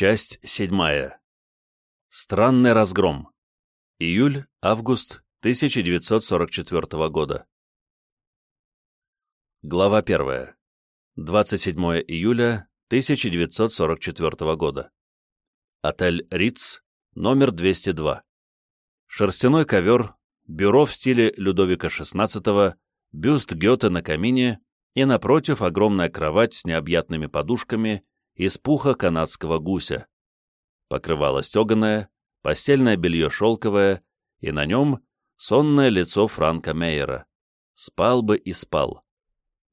Часть седьмая. Странный разгром. Июль-август 1944 года. Глава первая. 27 июля 1944 года. Отель Риц, номер 202. Шерстяной ковер, бюро в стиле Людовика XVI, бюст Гёте на камине и напротив огромная кровать с необъятными подушками из пуха канадского гуся. Покрывало стеганое, постельное белье шелковое, и на нем сонное лицо Франка Мейера. Спал бы и спал.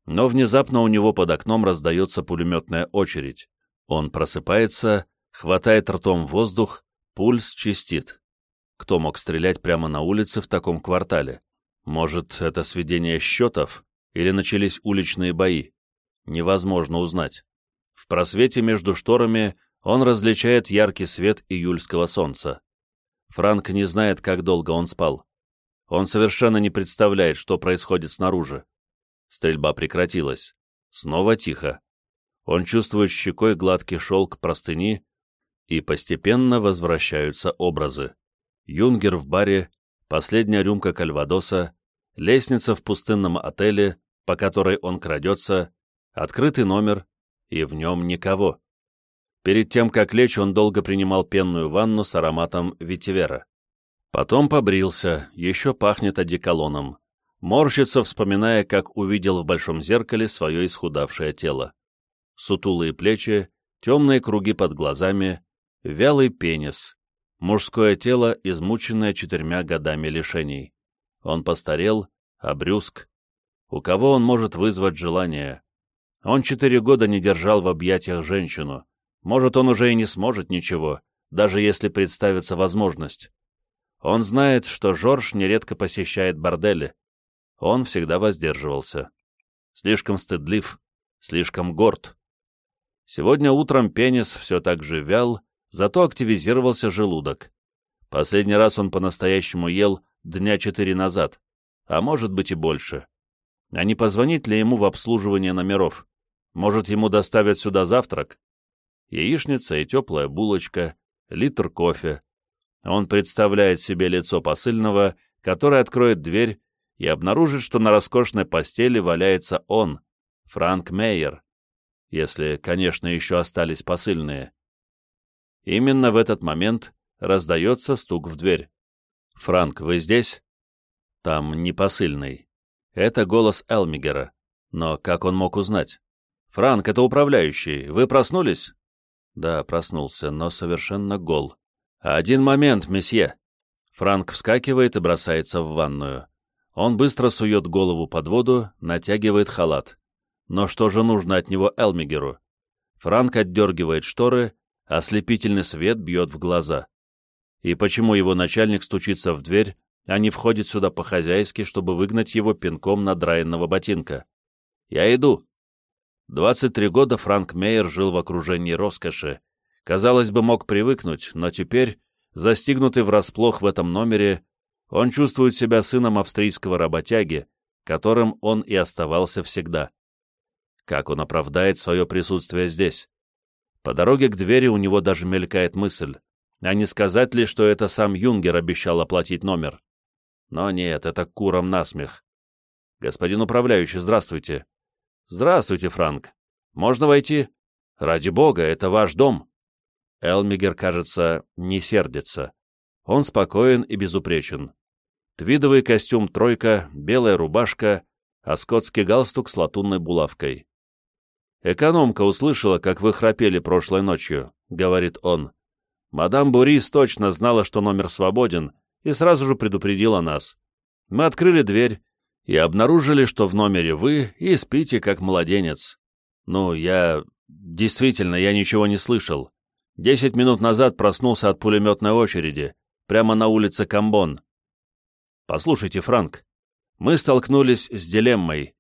Но внезапно у него под окном раздается пулеметная очередь. Он просыпается, хватает ртом воздух, пульс чистит. Кто мог стрелять прямо на улице в таком квартале? Может, это сведение счетов? Или начались уличные бои? Невозможно узнать. В просвете между шторами он различает яркий свет июльского солнца. Франк не знает, как долго он спал. Он совершенно не представляет, что происходит снаружи. Стрельба прекратилась. Снова тихо. Он чувствует щекой гладкий шелк простыни, и постепенно возвращаются образы. Юнгер в баре, последняя рюмка кальвадоса, лестница в пустынном отеле, по которой он крадется, открытый номер, и в нем никого. Перед тем, как лечь, он долго принимал пенную ванну с ароматом ветивера. Потом побрился, еще пахнет одеколоном морщится, вспоминая, как увидел в большом зеркале свое исхудавшее тело. Сутулые плечи, темные круги под глазами, вялый пенис, мужское тело, измученное четырьмя годами лишений. Он постарел, обрюзг. У кого он может вызвать желание? Он четыре года не держал в объятиях женщину. Может, он уже и не сможет ничего, даже если представится возможность. Он знает, что Жорж нередко посещает бордели, он всегда воздерживался. Слишком стыдлив, слишком горд. Сегодня утром пенис все так же вял, зато активизировался желудок. Последний раз он по-настоящему ел дня четыре назад, а может быть и больше. А не позвонить ли ему в обслуживание номеров? Может, ему доставят сюда завтрак? Яичница и теплая булочка, литр кофе. Он представляет себе лицо посыльного, который откроет дверь и обнаружит, что на роскошной постели валяется он, Франк Мейер, если, конечно, еще остались посыльные. Именно в этот момент раздается стук в дверь. «Франк, вы здесь?» Там не посыльный. Это голос Элмигера. Но как он мог узнать? «Франк, это управляющий. Вы проснулись?» Да, проснулся, но совершенно гол. «Один момент, месье!» Франк вскакивает и бросается в ванную. Он быстро сует голову под воду, натягивает халат. Но что же нужно от него Элмигеру? Франк отдергивает шторы, ослепительный свет бьет в глаза. И почему его начальник стучится в дверь, а не входит сюда по-хозяйски, чтобы выгнать его пинком надраенного ботинка? «Я иду». 23 года Франк Мейер жил в окружении роскоши. Казалось бы, мог привыкнуть, но теперь, застигнутый врасплох в этом номере, он чувствует себя сыном австрийского работяги, которым он и оставался всегда. Как он оправдает свое присутствие здесь? По дороге к двери у него даже мелькает мысль, а не сказать ли, что это сам Юнгер обещал оплатить номер? Но нет, это куром насмех. Господин управляющий, здравствуйте. Здравствуйте, Франк. Можно войти? Ради бога, это ваш дом. Элмигер, кажется, не сердится. Он спокоен и безупречен. Твидовый костюм «тройка», белая рубашка, а скотский галстук с латунной булавкой. «Экономка услышала, как вы храпели прошлой ночью», — говорит он. «Мадам Бурис точно знала, что номер свободен, и сразу же предупредила нас. Мы открыли дверь и обнаружили, что в номере вы и спите, как младенец. Ну, я... Действительно, я ничего не слышал. Десять минут назад проснулся от пулеметной очереди, прямо на улице Камбон. Послушайте, Франк, мы столкнулись с дилеммой.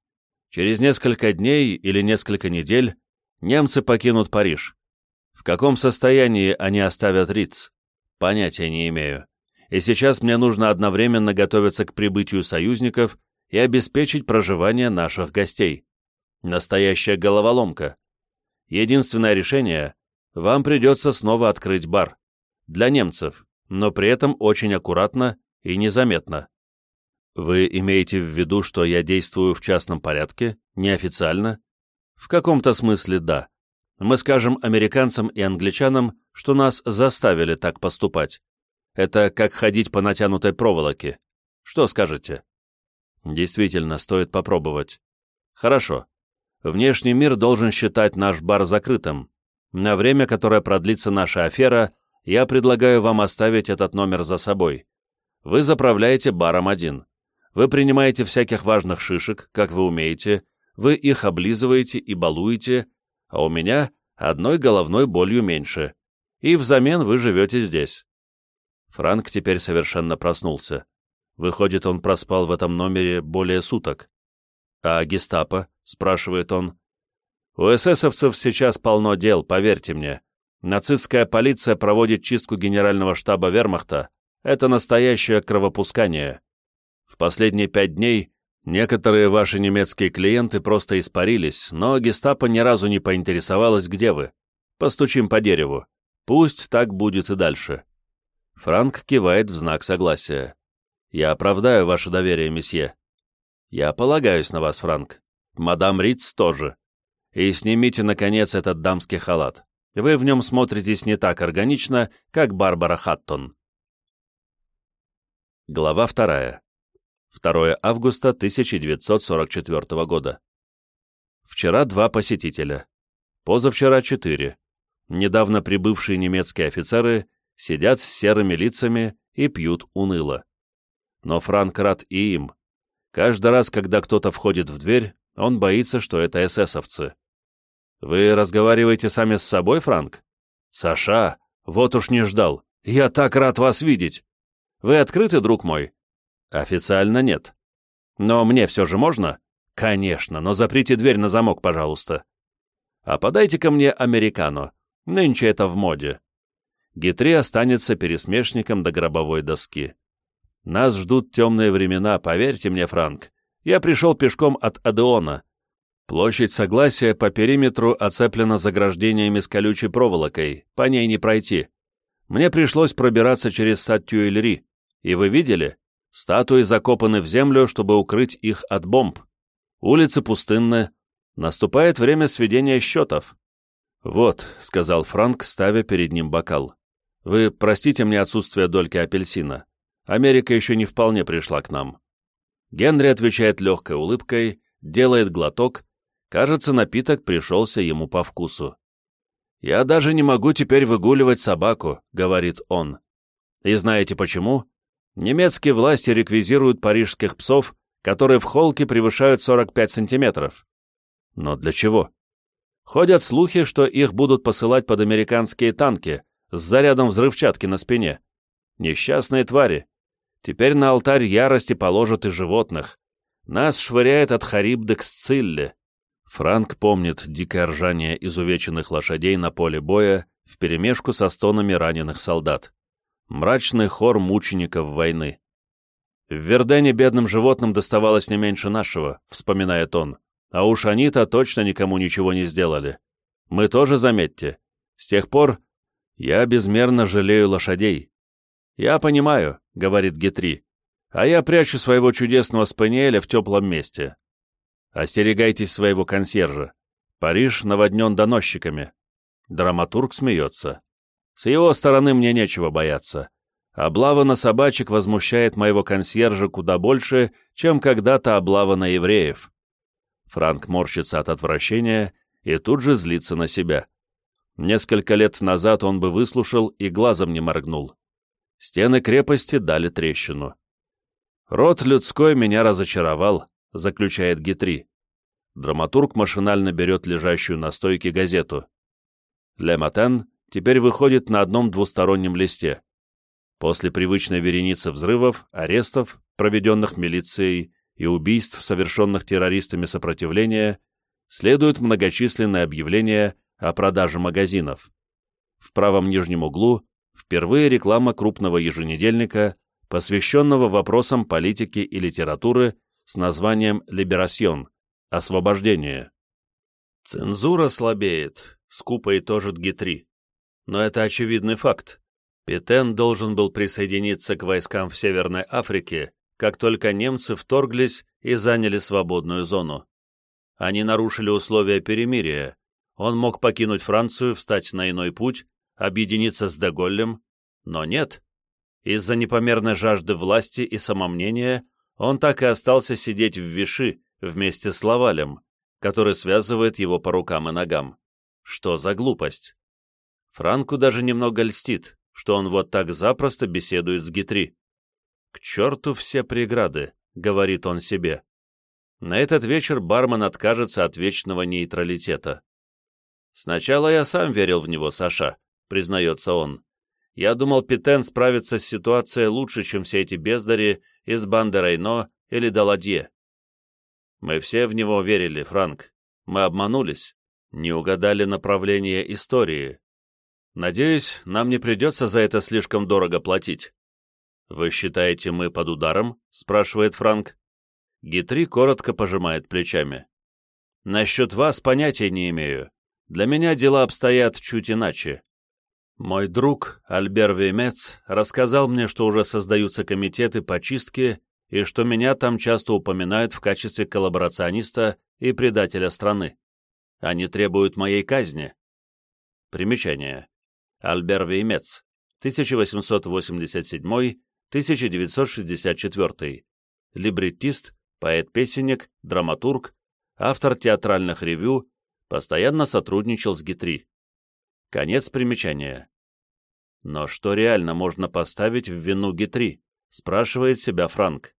Через несколько дней или несколько недель немцы покинут Париж. В каком состоянии они оставят Риц? Понятия не имею. И сейчас мне нужно одновременно готовиться к прибытию союзников и обеспечить проживание наших гостей. Настоящая головоломка. Единственное решение вам придется снова открыть бар. Для немцев, но при этом очень аккуратно и незаметно. Вы имеете в виду, что я действую в частном порядке, неофициально? В каком-то смысле да. Мы скажем американцам и англичанам, что нас заставили так поступать. Это как ходить по натянутой проволоке. Что скажете? Действительно, стоит попробовать. Хорошо. Внешний мир должен считать наш бар закрытым. На время, которое продлится наша афера, я предлагаю вам оставить этот номер за собой. Вы заправляете баром один. Вы принимаете всяких важных шишек, как вы умеете, вы их облизываете и балуете, а у меня одной головной болью меньше. И взамен вы живете здесь. Франк теперь совершенно проснулся. Выходит, он проспал в этом номере более суток. «А гестапо?» — спрашивает он. «У эсэсовцев сейчас полно дел, поверьте мне. Нацистская полиция проводит чистку генерального штаба вермахта. Это настоящее кровопускание. В последние пять дней некоторые ваши немецкие клиенты просто испарились, но гестапо ни разу не поинтересовалось, где вы. Постучим по дереву. Пусть так будет и дальше». Франк кивает в знак согласия. «Я оправдаю ваше доверие, месье». «Я полагаюсь на вас, Франк. Мадам Риц тоже. И снимите, наконец, этот дамский халат. Вы в нем смотритесь не так органично, как Барбара Хаттон». Глава вторая. 2 августа 1944 года. Вчера два посетителя. Позавчера четыре. Недавно прибывшие немецкие офицеры сидят с серыми лицами и пьют уныло. Но Франк рад и им. Каждый раз, когда кто-то входит в дверь, он боится, что это эсэсовцы. «Вы разговариваете сами с собой, Франк?» «Саша, вот уж не ждал. Я так рад вас видеть. Вы открыты, друг мой?» «Официально нет. Но мне все же можно?» «Конечно, но заприте дверь на замок, пожалуйста». «А подайте-ка мне американо. Нынче это в моде. Гитри останется пересмешником до гробовой доски. Нас ждут темные времена, поверьте мне, Франк. Я пришел пешком от Адеона. Площадь Согласия по периметру оцеплена заграждениями с колючей проволокой, по ней не пройти. Мне пришлось пробираться через Сат-Тюэльри. И вы видели? Статуи закопаны в землю, чтобы укрыть их от бомб. Улицы пустынны. Наступает время сведения счетов. «Вот», — сказал Франк, ставя перед ним бокал. Вы простите мне отсутствие дольки апельсина. Америка еще не вполне пришла к нам. Генри отвечает легкой улыбкой, делает глоток. Кажется, напиток пришелся ему по вкусу. «Я даже не могу теперь выгуливать собаку», — говорит он. И знаете почему? Немецкие власти реквизируют парижских псов, которые в холке превышают 45 сантиметров. Но для чего? Ходят слухи, что их будут посылать под американские танки, с зарядом взрывчатки на спине. Несчастные твари. Теперь на алтарь ярости положат и животных. Нас швыряет от Харибды к Сцилле. Франк помнит дикое ржание изувеченных лошадей на поле боя вперемешку со стонами раненых солдат. Мрачный хор мучеников войны. В Вердене бедным животным доставалось не меньше нашего, вспоминает он. А уж они-то точно никому ничего не сделали. Мы тоже, заметьте. С тех пор я безмерно жалею лошадей. Я понимаю, говорит Гетри, а я прячу своего чудесного спаниеля в теплом месте. Остерегайтесь своего консьержа. Париж наводнен доносчиками. Драматург смеется. С его стороны мне нечего бояться. Облава на собачек возмущает моего консьержа куда больше, чем когда-то облава на евреев. Франк морщится от отвращения и тут же злится на себя. Несколько лет назад он бы выслушал и глазом не моргнул. Стены крепости дали трещину. «Род людской меня разочаровал», — заключает Гитри. Драматург машинально берет лежащую на стойке газету. «Ле Матен» теперь выходит на одном двустороннем листе. После привычной вереницы взрывов, арестов, проведенных милицией и убийств, совершенных террористами сопротивления, следует многочисленные объявления о продаже магазинов. В правом нижнем углу впервые реклама крупного еженедельника, посвященного вопросам политики и литературы с названием «Либерасьон» — «Освобождение». Цензура слабеет, скупо итожит Гитри. но это очевидный факт. Петен должен был присоединиться к войскам в Северной Африке, как только немцы вторглись и заняли свободную зону. Они нарушили условия перемирия. Он мог покинуть Францию, встать на иной путь, объединиться с Деголлем, но нет. Из-за непомерной жажды власти и самомнения он так и остался сидеть в Виши вместе с Лавалем, который связывает его по рукам и ногам. Что за глупость? Франку даже немного льстит, что он вот так запросто беседует с Гитри. «К черту все преграды», — говорит он себе. На этот вечер бармен откажется от вечного нейтралитета. «Сначала я сам верил в него, Саша», — признается он. «Я думал, Питен справится с ситуацией лучше, чем все эти бездари из банды Рейно или Даладье. Мы все в него верили, Франк. Мы обманулись, не угадали направление истории. Надеюсь, нам не придется за это слишком дорого платить. «Вы считаете, мы под ударом?» — спрашивает Франк. Гитри коротко пожимает плечами. «Насчет вас понятия не имею. Для меня дела обстоят чуть иначе. Мой друг Альбер Веймец рассказал мне, что уже создаются комитеты по чистке и что меня там часто упоминают в качестве коллаборациониста и предателя страны. Они требуют моей казни. Примечание. Альбер Веймец, 1887-1964. Либреттист, поэт-песенник, драматург, автор театральных ревю, постоянно сотрудничал с Гитри. Конец примечания. Но что реально можно поставить в вину Гитри, спрашивает себя Франк.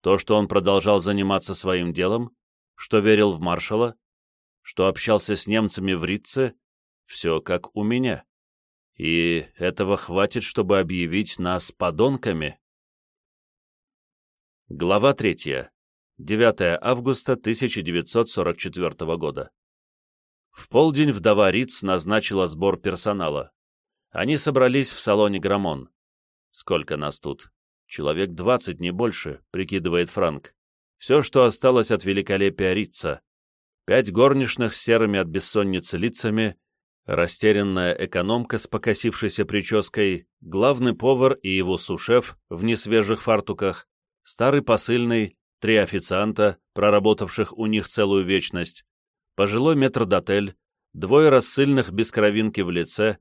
То, что он продолжал заниматься своим делом, что верил в маршала, что общался с немцами в Ритце, все как у меня. И этого хватит, чтобы объявить нас подонками. Глава 3. 9 августа 1944 года. В полдень вдова Риц назначила сбор персонала. Они собрались в салоне Грамон. Сколько нас тут? Человек двадцать, не больше, прикидывает Франк. Все, что осталось от великолепия Рица. Пять горничных с серыми от бессонницы лицами, растерянная экономка с покосившейся прической, главный повар и его сушеф в несвежих фартуках, старый посыльный, три официанта, проработавших у них целую вечность, пожилой метрдотель, двое рассыльных без кровинки в лице,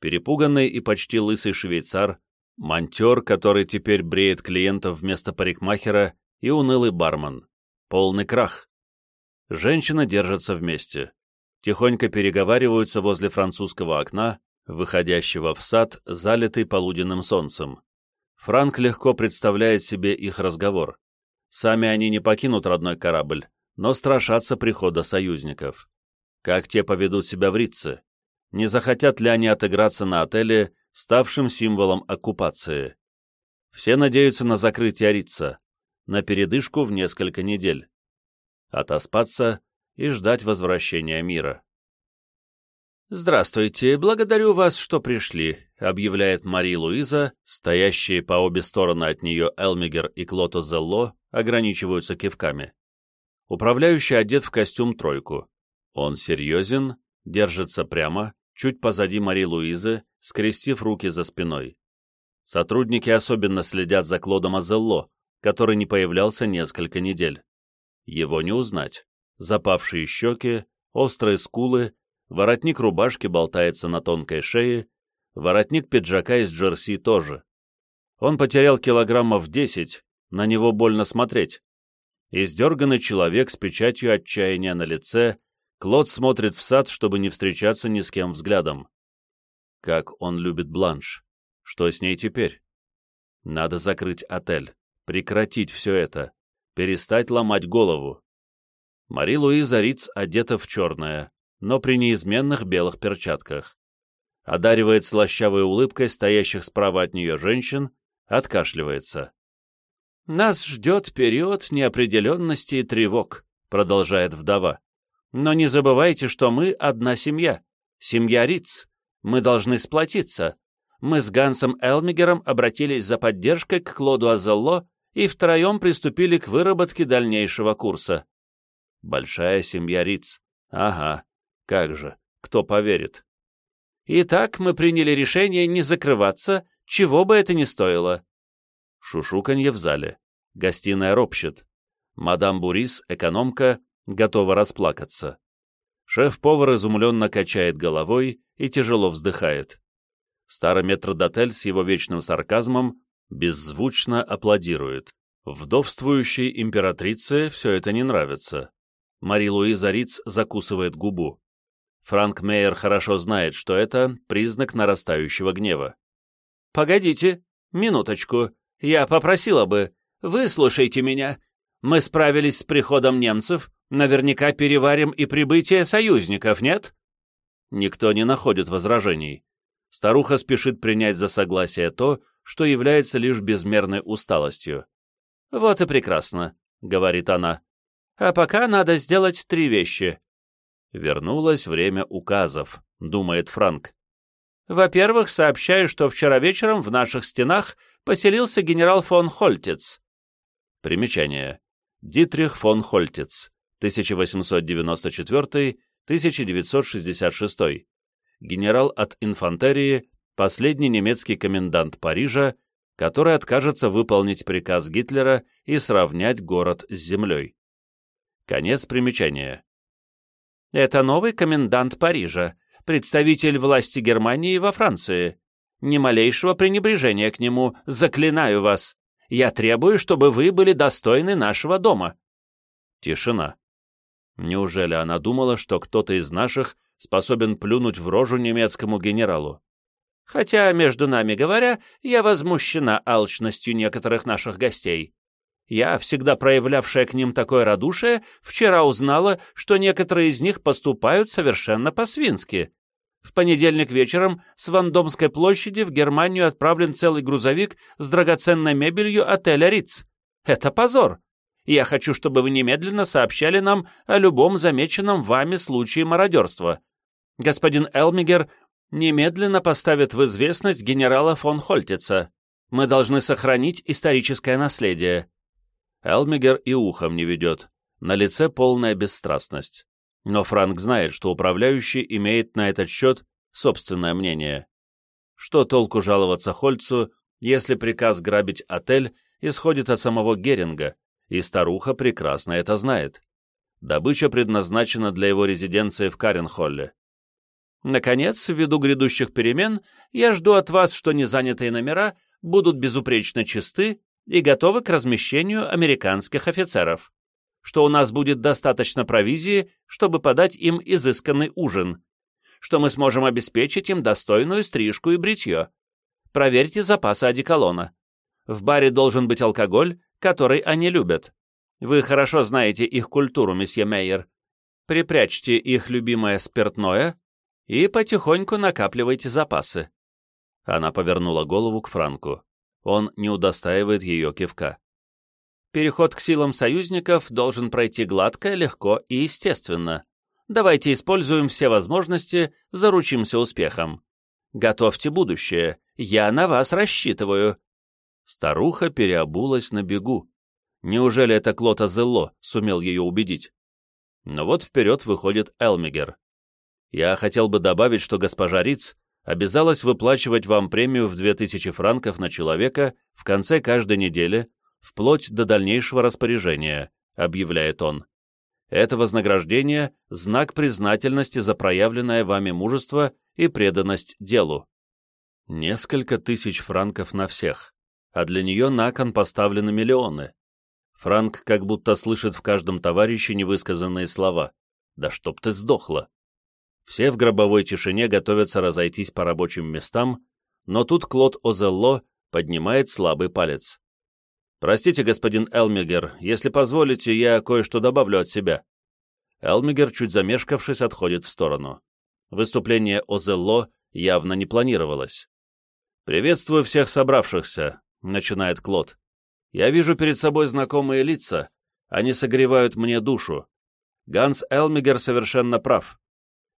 перепуганный и почти лысый швейцар, монтер, который теперь бреет клиентов вместо парикмахера, и унылый бармен. Полный крах. Женщины держатся вместе. Тихонько переговариваются возле французского окна, выходящего в сад, залитый полуденным солнцем. Франк легко представляет себе их разговор. Сами они не покинут родной корабль, но страшатся прихода союзников. Как те поведут себя в Ритце? Не захотят ли они отыграться на отеле, ставшем символом оккупации? Все надеются на закрытие Рица, на передышку в несколько недель. Отоспаться и ждать возвращения мира. «Здравствуйте, благодарю вас, что пришли», — объявляет Мари Луиза, стоящие по обе стороны от нее Элмигер и Клото Зелло ограничиваются кивками. Управляющий одет в костюм тройку. Он серьезен, держится прямо, чуть позади Мари Луизы, скрестив руки за спиной. Сотрудники особенно следят за Клодом Азелло, который не появлялся несколько недель. Его не узнать. Запавшие щеки, острые скулы, воротник рубашки болтается на тонкой шее, воротник пиджака из джерси тоже. Он потерял килограммов десять, на него больно смотреть. Издерганный человек с печатью отчаяния на лице, Клод смотрит в сад, чтобы не встречаться ни с кем взглядом. Как он любит Бланш. Что с ней теперь? Надо закрыть отель, прекратить все это, перестать ломать голову. Мари-Луиза Риц одета в черное, но при неизменных белых перчатках. Одаривает слащавой улыбкой стоящих справа от нее женщин, откашливается. «Нас ждет период неопределенности и тревог», — продолжает вдова. «Но не забывайте, что мы одна семья, семья Риц. Мы должны сплотиться. Мы с Гансом Элмигером обратились за поддержкой к Клоду Азелло и втроем приступили к выработке дальнейшего курса. Большая семья Риц. Ага, как же, кто поверит? Итак, мы приняли решение не закрываться, чего бы это ни стоило. Шушуканье в зале. Гостиная ропщет. Мадам Бурис, экономка, готова расплакаться. Шеф-повар изумленно качает головой и тяжело вздыхает. Старый метрдотель с его вечным сарказмом беззвучно аплодирует. Вдовствующей императрице все это не нравится. Мари-Луиза Риц закусывает губу. Франк Мейер хорошо знает, что это признак нарастающего гнева. «Погодите, минуточку. Я попросила бы. Выслушайте меня. Мы справились с приходом немцев, наверняка переварим и прибытие союзников, нет?» Никто не находит возражений. Старуха спешит принять за согласие то, что является лишь безмерной усталостью. «Вот и прекрасно», — говорит она. «А пока надо сделать три вещи». «Вернулось время указов», — думает Франк. «Во-первых, сообщаю, что вчера вечером в наших стенах поселился генерал фон Хольтиц». Примечание. Дитрих фон Хольтиц, 1894-1966. Генерал от инфантерии, последний немецкий комендант Парижа, который откажется выполнить приказ Гитлера и сравнять город с землей. Конец примечания. Это новый комендант Парижа, представитель власти Германии во Франции. Ни малейшего пренебрежения к нему, заклинаю вас. Я требую, чтобы вы были достойны нашего дома. Тишина. Неужели она думала, что кто-то из наших способен плюнуть в рожу немецкому генералу? Хотя, между нами говоря, я возмущена алчностью некоторых наших гостей. Я, всегда проявлявшая к ним такое радушие, вчера узнала, что некоторые из них поступают совершенно по-свински. В понедельник вечером с Вандомской площади в Германию отправлен целый грузовик с драгоценной мебелью отеля Риц. Это позор. Я хочу, чтобы вы немедленно сообщали нам о любом замеченном вами случае мародерства. Господин Элмигер немедленно поставит в известность генерала фон Хольтица. Мы должны сохранить историческое наследие. Элмигер и ухом не ведет. На лице полная бесстрастность. Но Франк знает, что управляющий имеет на этот счет собственное мнение. Что толку жаловаться Хольцу, если приказ грабить отель исходит от самого Геринга, и старуха прекрасно это знает. Добыча предназначена для его резиденции в Каренхолле. Наконец, ввиду грядущих перемен, я жду от вас, что незанятые номера будут безупречно чисты и готовы к размещению американских офицеров, что у нас будет достаточно провизии, чтобы подать им изысканный ужин, что мы сможем обеспечить им достойную стрижку и бритье. Проверьте запасы одеколона. В баре должен быть алкоголь, который они любят. Вы хорошо знаете их культуру, месье Мейер. Припрячьте их любимое спиртное и потихоньку накапливайте запасы. Она повернула голову к Франку. Он не удостаивает ее кивка. Переход к силам союзников должен пройти гладко, легко и естественно. Давайте используем все возможности, заручимся успехом. Готовьте будущее. Я на вас рассчитываю. Старуха переобулась на бегу. Неужели это Клота Зелло сумел ее убедить? Но вот вперед выходит Элмигер. Я хотел бы добавить, что госпожа Риц обязалась выплачивать вам премию в 2000 франков на человека в конце каждой недели, вплоть до дальнейшего распоряжения, объявляет он. Это вознаграждение – знак признательности за проявленное вами мужество и преданность делу. Несколько тысяч франков на всех, а для нее на кон поставлены миллионы. Франк как будто слышит в каждом товарище невысказанные слова. «Да чтоб ты сдохла!» Все в гробовой тишине готовятся разойтись по рабочим местам, но тут Клод Озелло поднимает слабый палец. «Простите, господин Элмигер, если позволите, я кое-что добавлю от себя». Элмигер, чуть замешкавшись, отходит в сторону. Выступление Озелло явно не планировалось. «Приветствую всех собравшихся», — начинает Клод. «Я вижу перед собой знакомые лица. Они согревают мне душу. Ганс Элмигер совершенно прав.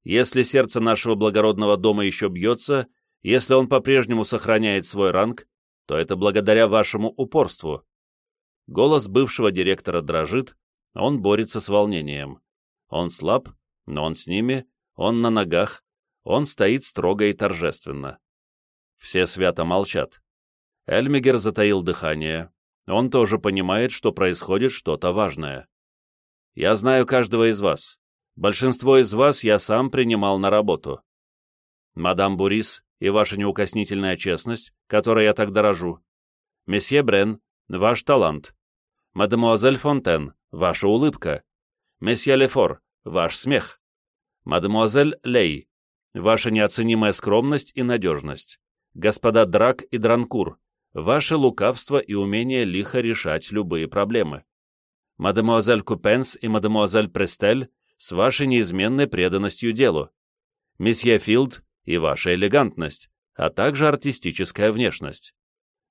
Если сердце нашего благородного дома еще бьется, если он по-прежнему сохраняет свой ранг, то это благодаря вашему упорству. Голос бывшего директора дрожит, он борется с волнением. Он слаб, но он с ними, он на ногах, Он стоит строго и торжественно. Все свято молчат. Эльмигер затаил дыхание. Он тоже понимает, что происходит что-то важное. «Я знаю каждого из вас. Большинство из вас я сам принимал на работу. Мадам Бурис и ваша неукоснительная честность, которой я так дорожу. Месье Брен, ваш талант. Мадемуазель Фонтен, ваша улыбка. Месье Лефор, ваш смех. Мадемуазель Лей, ваша неоценимая скромность и надежность. Господа Драк и Дранкур, ваше лукавство и умение лихо решать любые проблемы. Мадемуазель Купенс и мадемуазель Престель с вашей неизменной преданностью делу. Месье Филд и ваша элегантность, а также артистическая внешность.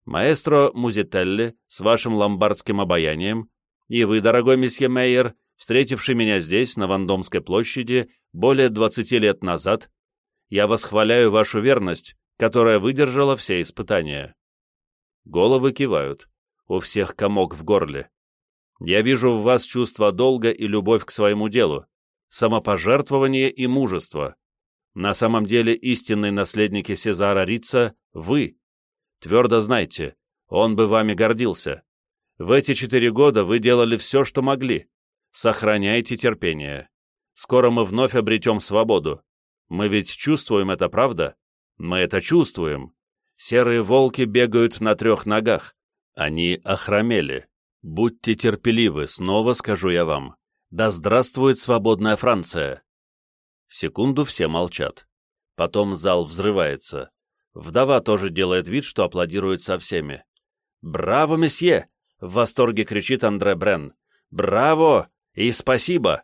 Маэстро Музителли с вашим ломбардским обаянием, и вы, дорогой месье Мейер, встретивший меня здесь, на Вандомской площади, более 20 лет назад, я восхваляю вашу верность, которая выдержала все испытания. Головы кивают, у всех комок в горле. Я вижу в вас чувство долга и любовь к своему делу, самопожертвование и мужество, на самом деле истинные наследники Сезара Рица — вы. Твердо знайте, он бы вами гордился. В эти четыре года вы делали все, что могли. Сохраняйте терпение. Скоро мы вновь обретем свободу. Мы ведь чувствуем это, правда? Мы это чувствуем. Серые волки бегают на трех ногах. Они охромели. Будьте терпеливы, снова скажу я вам. Да здравствует свободная Франция! Секунду все молчат. Потом зал взрывается. Вдова тоже делает вид, что аплодирует со всеми. «Браво, месье!» — в восторге кричит Андре Брен. «Браво! И спасибо!»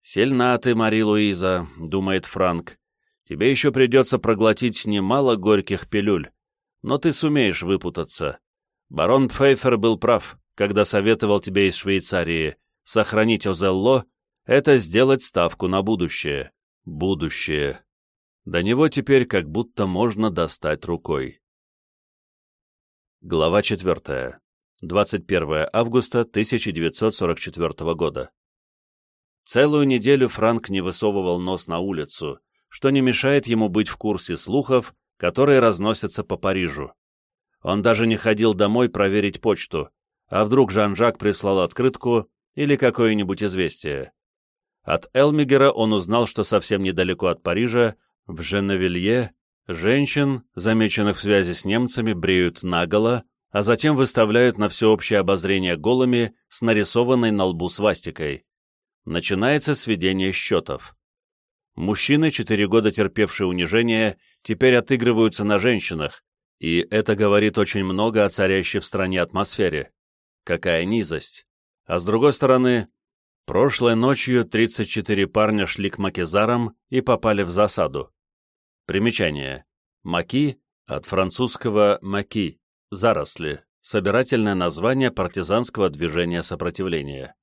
«Сильна ты, Мари Луиза», — думает Франк. «Тебе еще придется проглотить немало горьких пилюль, но ты сумеешь выпутаться. Барон Пфейфер был прав, когда советовал тебе из Швейцарии сохранить Озелло это сделать ставку на будущее. Будущее. До него теперь как будто можно достать рукой. Глава 4. 21 августа 1944 года. Целую неделю Франк не высовывал нос на улицу, что не мешает ему быть в курсе слухов, которые разносятся по Парижу. Он даже не ходил домой проверить почту, а вдруг Жан-Жак прислал открытку или какое-нибудь известие. От Элмигера он узнал, что совсем недалеко от Парижа, в Женевилье, женщин, замеченных в связи с немцами, бреют наголо, а затем выставляют на всеобщее обозрение голыми с нарисованной на лбу свастикой. Начинается сведение счетов. Мужчины, четыре года терпевшие унижение, теперь отыгрываются на женщинах, и это говорит очень много о царящей в стране атмосфере. Какая низость! А с другой стороны, Прошлой ночью 34 парня шли к макезарам и попали в засаду. Примечание. Маки от французского «маки» — заросли, собирательное название партизанского движения сопротивления.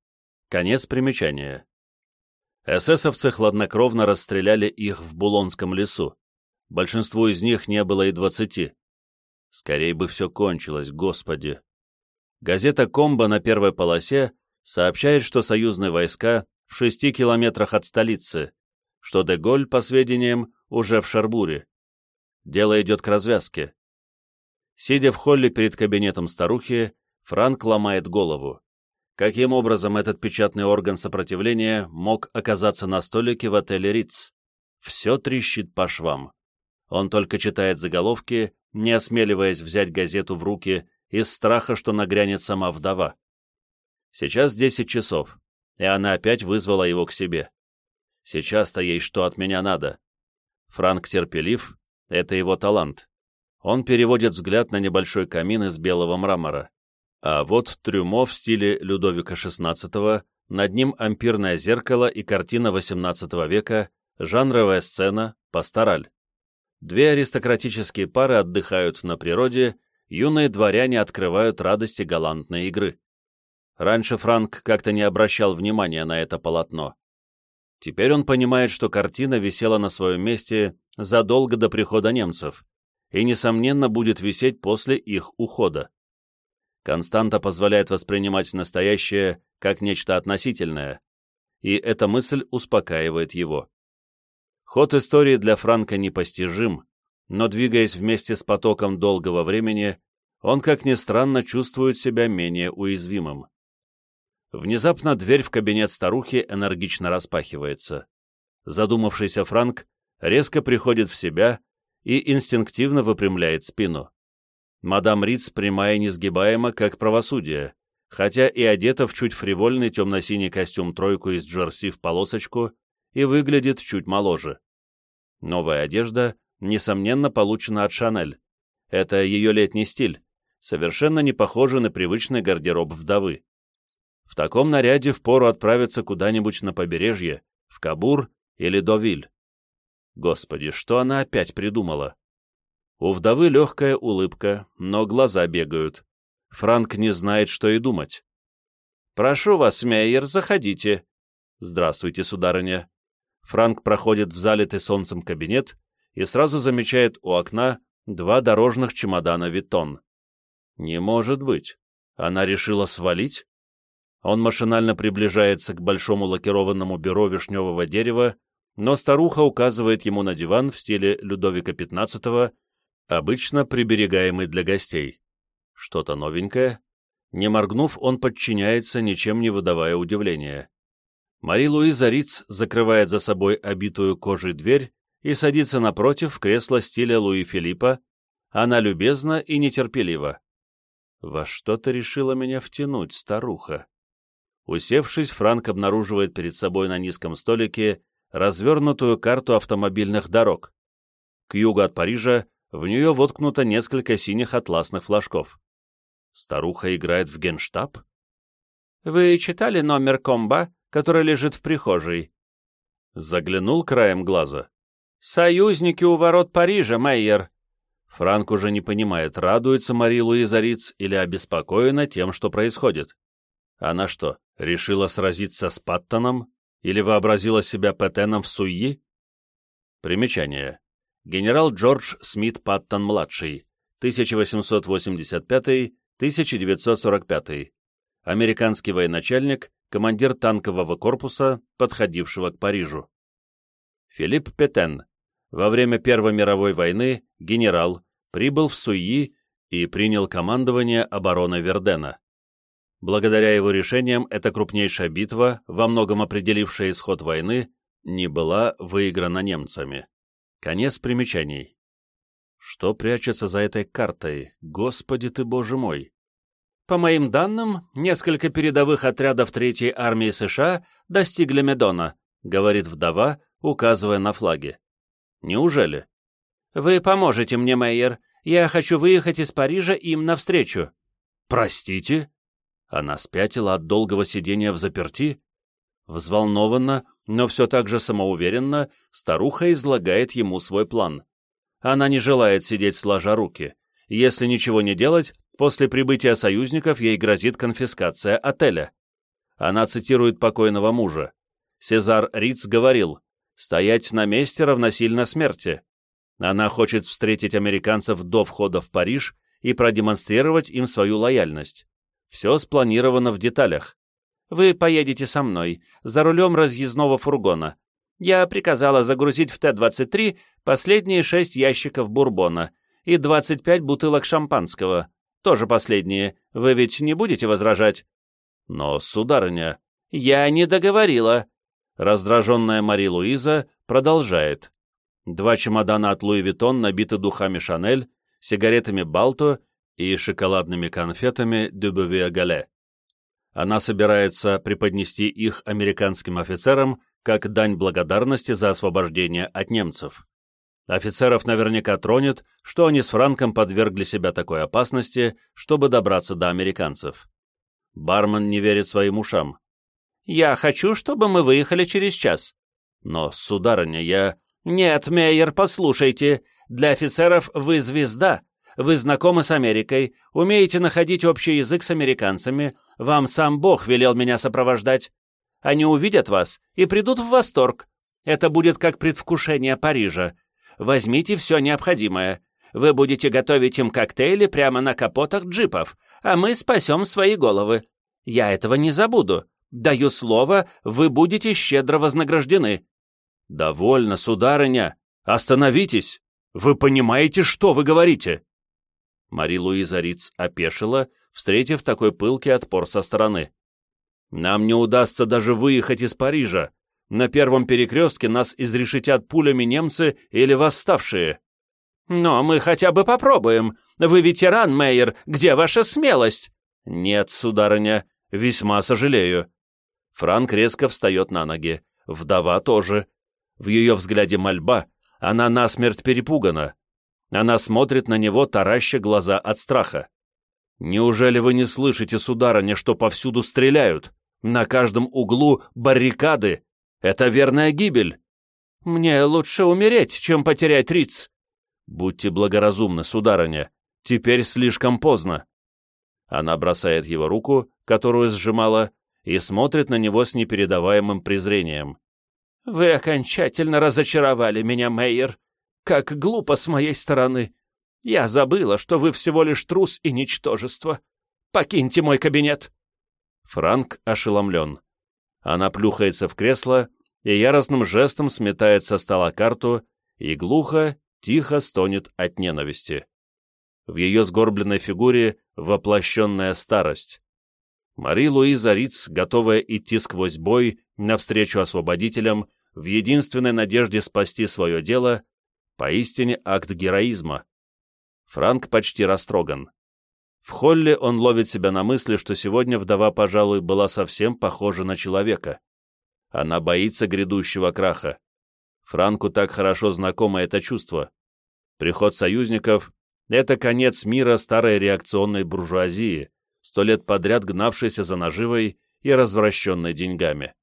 Конец примечания. Эсэсовцы хладнокровно расстреляли их в Булонском лесу. Большинству из них не было и двадцати. Скорей бы все кончилось, господи. Газета «Комбо» на первой полосе сообщает, что союзные войска в шести километрах от столицы, что Деголь, по сведениям, уже в Шарбуре. Дело идет к развязке. Сидя в холле перед кабинетом старухи, Франк ломает голову. Каким образом этот печатный орган сопротивления мог оказаться на столике в отеле Риц? Все трещит по швам. Он только читает заголовки, не осмеливаясь взять газету в руки из страха, что нагрянет сама вдова. Сейчас десять часов, и она опять вызвала его к себе. Сейчас-то ей что от меня надо? Франк терпелив, это его талант. Он переводит взгляд на небольшой камин из белого мрамора. А вот трюмо в стиле Людовика XVI, над ним ампирное зеркало и картина XVIII века, жанровая сцена, пастораль. Две аристократические пары отдыхают на природе, юные дворяне открывают радости галантной игры. Раньше Франк как-то не обращал внимания на это полотно. Теперь он понимает, что картина висела на своем месте задолго до прихода немцев и, несомненно, будет висеть после их ухода. Константа позволяет воспринимать настоящее как нечто относительное, и эта мысль успокаивает его. Ход истории для Франка непостижим, но, двигаясь вместе с потоком долгого времени, он, как ни странно, чувствует себя менее уязвимым. Внезапно дверь в кабинет старухи энергично распахивается. Задумавшийся Франк резко приходит в себя и инстинктивно выпрямляет спину. Мадам Риц прямая и несгибаема, как правосудие, хотя и одета в чуть фривольный темно-синий костюм-тройку из джерси в полосочку и выглядит чуть моложе. Новая одежда, несомненно, получена от Шанель. Это ее летний стиль, совершенно не похожий на привычный гардероб вдовы. В таком наряде впору отправиться куда-нибудь на побережье, в Кабур или Довиль. Господи, что она опять придумала? У вдовы легкая улыбка, но глаза бегают. Франк не знает, что и думать. «Прошу вас, Мейер, заходите». «Здравствуйте, сударыня». Франк проходит в залитый солнцем кабинет и сразу замечает у окна два дорожных чемодана «Виттон». «Не может быть. Она решила свалить?» Он машинально приближается к большому лакированному бюро вишневого дерева, но старуха указывает ему на диван в стиле Людовика XV, обычно приберегаемый для гостей. Что-то новенькое? Не моргнув, он подчиняется, ничем не выдавая удивления. Мари-Луиза Риц закрывает за собой обитую кожей дверь и садится напротив в кресло стиля Луи Филиппа. Она любезна и нетерпелива. «Во что ты решила меня втянуть, старуха?» Усевшись, Франк обнаруживает перед собой на низком столике развернутую карту автомобильных дорог. К югу от Парижа в нее воткнуто несколько синих атласных флажков. Старуха играет в генштаб? «Вы читали номер комба, который лежит в прихожей?» Заглянул краем глаза. «Союзники у ворот Парижа, Мейер». Франк уже не понимает, радуется Мари Луиза Риц или обеспокоена тем, что происходит. Она что, решила сразиться с Паттоном или вообразила себя Петтеном в Суи? Примечание. Генерал Джордж Смит Паттон-младший, 1885-1945, американский военачальник, командир танкового корпуса, подходившего к Парижу. Филипп Петен, во время Первой мировой войны генерал, прибыл в Суи и принял командование обороны Вердена. Благодаря его решениям эта крупнейшая битва, во многом определившая исход войны, не была выиграна немцами. Конец примечаний. Что прячется за этой картой? Господи ты, боже мой! По моим данным, несколько передовых отрядов Третьей армии США достигли Медона, говорит вдова, указывая на флаги. Неужели? Вы поможете мне, Мейер. Я хочу выехать из Парижа им навстречу. Простите? Она спятила от долгого сидения в заперти? Взволнованно, но все так же самоуверенно, старуха излагает ему свой план. Она не желает сидеть сложа руки. Если ничего не делать, после прибытия союзников ей грозит конфискация отеля. Она цитирует покойного мужа. Сезар Риц говорил, «Стоять на месте равносильно смерти». Она хочет встретить американцев до входа в Париж и продемонстрировать им свою лояльность. Все спланировано в деталях. Вы поедете со мной, за рулем разъездного фургона. Я приказала загрузить в Т-23 последние шесть ящиков бурбона и 25 бутылок шампанского. Тоже последние. Вы ведь не будете возражать? Но, сударыня, я не договорила. Раздраженная Мари Луиза продолжает. Два чемодана от Луи Виттон набиты духами Шанель, сигаретами Балто и шоколадными конфетами Дюбеве Гале. Она собирается преподнести их американским офицерам как дань благодарности за освобождение от немцев. Офицеров наверняка тронет, что они с Франком подвергли себя такой опасности, чтобы добраться до американцев. Бармен не верит своим ушам. «Я хочу, чтобы мы выехали через час». «Но, сударыня, я...» «Нет, Мейер, послушайте, для офицеров вы звезда, вы знакомы с Америкой, умеете находить общий язык с американцами, вам сам Бог велел меня сопровождать. Они увидят вас и придут в восторг. Это будет как предвкушение Парижа. Возьмите все необходимое. Вы будете готовить им коктейли прямо на капотах джипов, а мы спасем свои головы. Я этого не забуду. Даю слово, вы будете щедро вознаграждены». «Довольно, сударыня! Остановитесь! Вы понимаете, что вы говорите?» Мари-Луиза Риц опешила, встретив такой пылкий отпор со стороны. «Нам не удастся даже выехать из Парижа. На первом перекрестке нас изрешетят пулями немцы или восставшие». «Но мы хотя бы попробуем. Вы ветеран, Мейер. Где ваша смелость?» «Нет, сударыня, весьма сожалею». Франк резко встает на ноги. Вдова тоже. В ее взгляде мольба. Она насмерть перепугана. Она смотрит на него, тараща глаза от страха. «Неужели вы не слышите, сударыня, что повсюду стреляют? На каждом углу баррикады. Это верная гибель. Мне лучше умереть, чем потерять Риц. Будьте благоразумны, сударыня. Теперь слишком поздно. Она бросает его руку, которую сжимала, и смотрит на него с непередаваемым презрением. «Вы окончательно разочаровали меня, Мейер. Как глупо с моей стороны. Я забыла, что вы всего лишь трус и ничтожество. Покиньте мой кабинет!» Франк ошеломлен. Она плюхается в кресло и яростным жестом сметает со стола карту и глухо, тихо стонет от ненависти. В ее сгорбленной фигуре воплощенная старость. Мари-Луиза Риц, готовая идти сквозь бой навстречу освободителям в единственной надежде спасти свое дело, поистине акт героизма. Франк почти растроган. В холле он ловит себя на мысли, что сегодня вдова, пожалуй, была совсем похожа на человека. Она боится грядущего краха. Франку так хорошо знакомо это чувство. Приход союзников — это конец мира старой реакционной буржуазии, сто лет подряд гнавшейся за наживой и развращенной деньгами.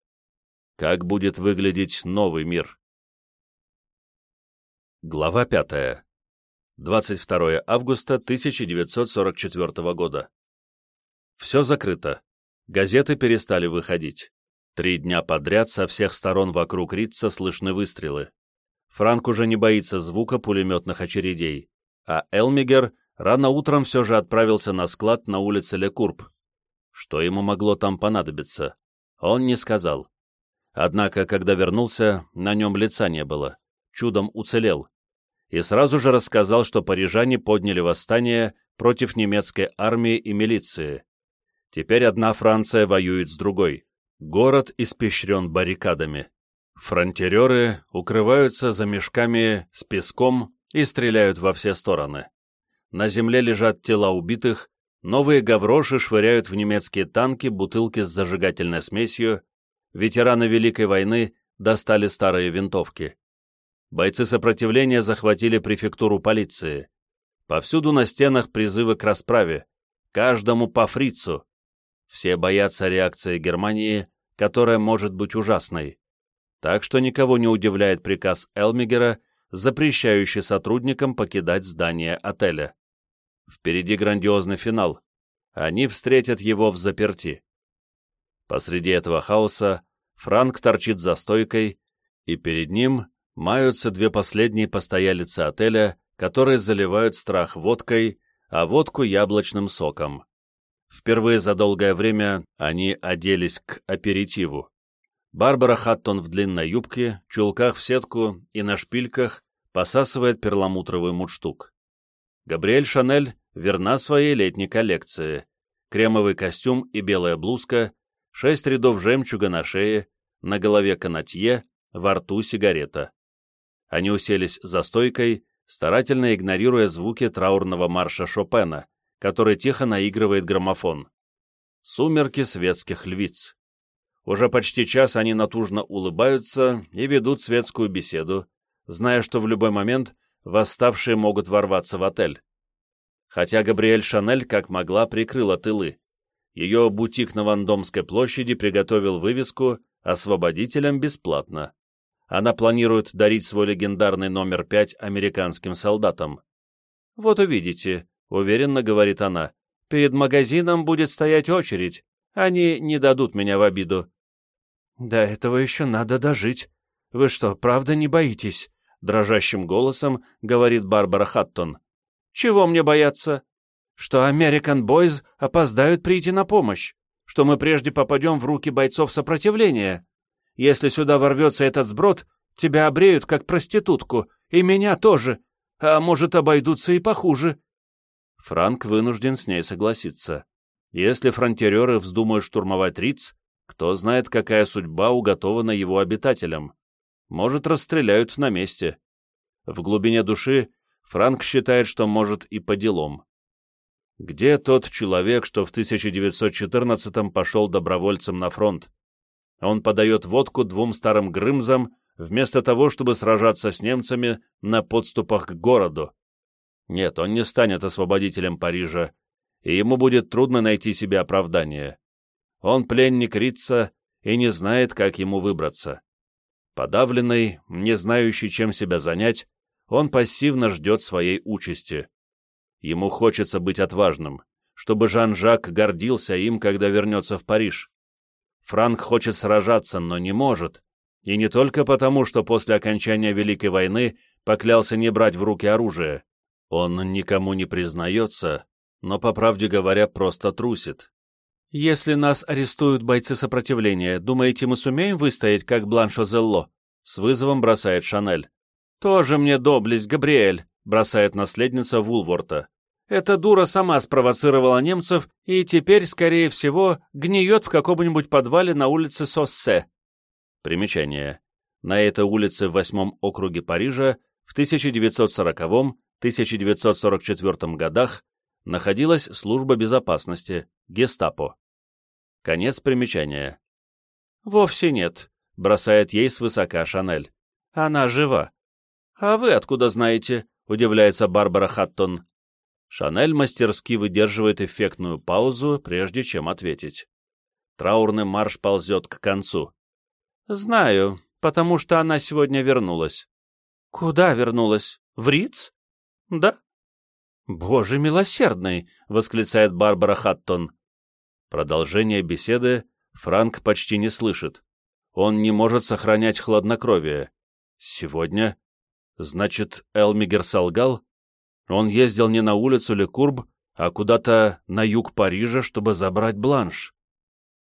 Как будет выглядеть новый мир? Глава пятая. 22 августа 1944 года. Все закрыто. Газеты перестали выходить. Три дня подряд со всех сторон вокруг Ритца слышны выстрелы. Франк уже не боится звука пулеметных очередей, а Элмигер рано утром все же отправился на склад на улице Лекурб. Что ему могло там понадобиться? Он не сказал. Однако, когда вернулся, на нем лица не было. Чудом уцелел и сразу же рассказал, что парижане подняли восстание против немецкой армии и милиции. Теперь одна Франция воюет с другой. Город испещрен баррикадами. Фронтереры укрываются за мешками с песком и стреляют во все стороны. На земле лежат тела убитых, новые гавроши швыряют в немецкие танки бутылки с зажигательной смесью, ветераны Великой войны достали старые винтовки бойцы сопротивления захватили префектуру полиции. Повсюду на стенах призывы к расправе, каждому по фрицу. Все боятся реакции Германии, которая может быть ужасной. Так что никого не удивляет приказ Элмигера, запрещающий сотрудникам покидать здание отеля. Впереди грандиозный финал. Они встретят его в заперти. Посреди этого хаоса Франк торчит за стойкой, и перед ним маются две последние постоялицы отеля, которые заливают страх водкой, а водку яблочным соком. Впервые за долгое время они оделись к аперитиву. Барбара Хаттон в длинной юбке, чулках в сетку и на шпильках посасывает перламутровый мундштук. Габриэль Шанель верна своей летней коллекции. Кремовый костюм и белая блузка, шесть рядов жемчуга на шее, на голове канатье, во рту сигарета. Они уселись за стойкой, старательно игнорируя звуки траурного марша Шопена, который тихо наигрывает граммофон. Сумерки светских львиц. Уже почти час они натужно улыбаются и ведут светскую беседу, зная, что в любой момент восставшие могут ворваться в отель. Хотя Габриэль Шанель как могла прикрыла тылы. Ее бутик на Вандомской площади приготовил вывеску «Освободителям бесплатно» она планирует дарить свой легендарный номер 5 американским солдатам. «Вот увидите», — уверенно говорит она, — «перед магазином будет стоять очередь. Они не дадут меня в обиду». «До этого еще надо дожить. Вы что, правда не боитесь?» — дрожащим голосом говорит Барбара Хаттон. «Чего мне бояться? Что American Boys опоздают прийти на помощь, что мы прежде попадем в руки бойцов сопротивления, если сюда ворвется этот сброд, Тебя обреют, как проститутку, и меня тоже, а может, обойдутся и похуже». Франк вынужден с ней согласиться. Если фронтереры вздумают штурмовать Риц, кто знает, какая судьба уготована его обитателям. Может, расстреляют на месте. В глубине души Франк считает, что может и по делам. Где тот человек, что в 1914-м пошел добровольцем на фронт? Он подает водку двум старым грымзам, вместо того, чтобы сражаться с немцами на подступах к городу. Нет, он не станет освободителем Парижа, и ему будет трудно найти себе оправдание. Он пленник Рица и не знает, как ему выбраться. Подавленный, не знающий, чем себя занять, он пассивно ждет своей участи. Ему хочется быть отважным, чтобы Жан-Жак гордился им, когда вернется в Париж. Франк хочет сражаться, но не может. И не только потому, что после окончания Великой войны поклялся не брать в руки оружие. Он никому не признается, но, по правде говоря, просто трусит. «Если нас арестуют бойцы сопротивления, думаете, мы сумеем выстоять, как Бланшо Зелло?» С вызовом бросает Шанель. «Тоже мне доблесть, Габриэль», — бросает наследница Вулворта. Эта дура сама спровоцировала немцев и теперь, скорее всего, гниет в каком-нибудь подвале на улице Соссе. Примечание. На этой улице в восьмом округе Парижа в 1940-1944 годах находилась служба безопасности, гестапо. Конец примечания. «Вовсе нет», — бросает ей свысока Шанель. «Она жива». «А вы откуда знаете?» — удивляется Барбара Хаттон. Шанель мастерски выдерживает эффектную паузу, прежде чем ответить. Траурный марш ползет к концу. «Знаю, потому что она сегодня вернулась». «Куда вернулась? В Риц?» «Да». «Боже милосердный!» — восклицает Барбара Хаттон. Продолжение беседы Франк почти не слышит. Он не может сохранять хладнокровие. Сегодня? Значит, Элмигер солгал? Он ездил не на улицу Лекурб, а куда-то на юг Парижа, чтобы забрать бланш.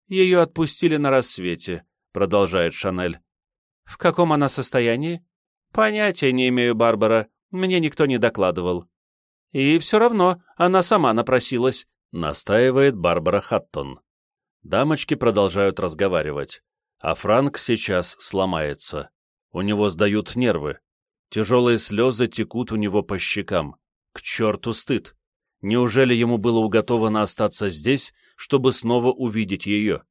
«Ее отпустили на рассвете», — продолжает Шанель. «В каком она состоянии?» «Понятия не имею, Барбара. Мне никто не докладывал». «И все равно она сама напросилась», — настаивает Барбара Хаттон. Дамочки продолжают разговаривать, а Франк сейчас сломается. У него сдают нервы. Тяжелые слезы текут у него по щекам. К черту стыд! Неужели ему было уготовано остаться здесь, чтобы снова увидеть ее?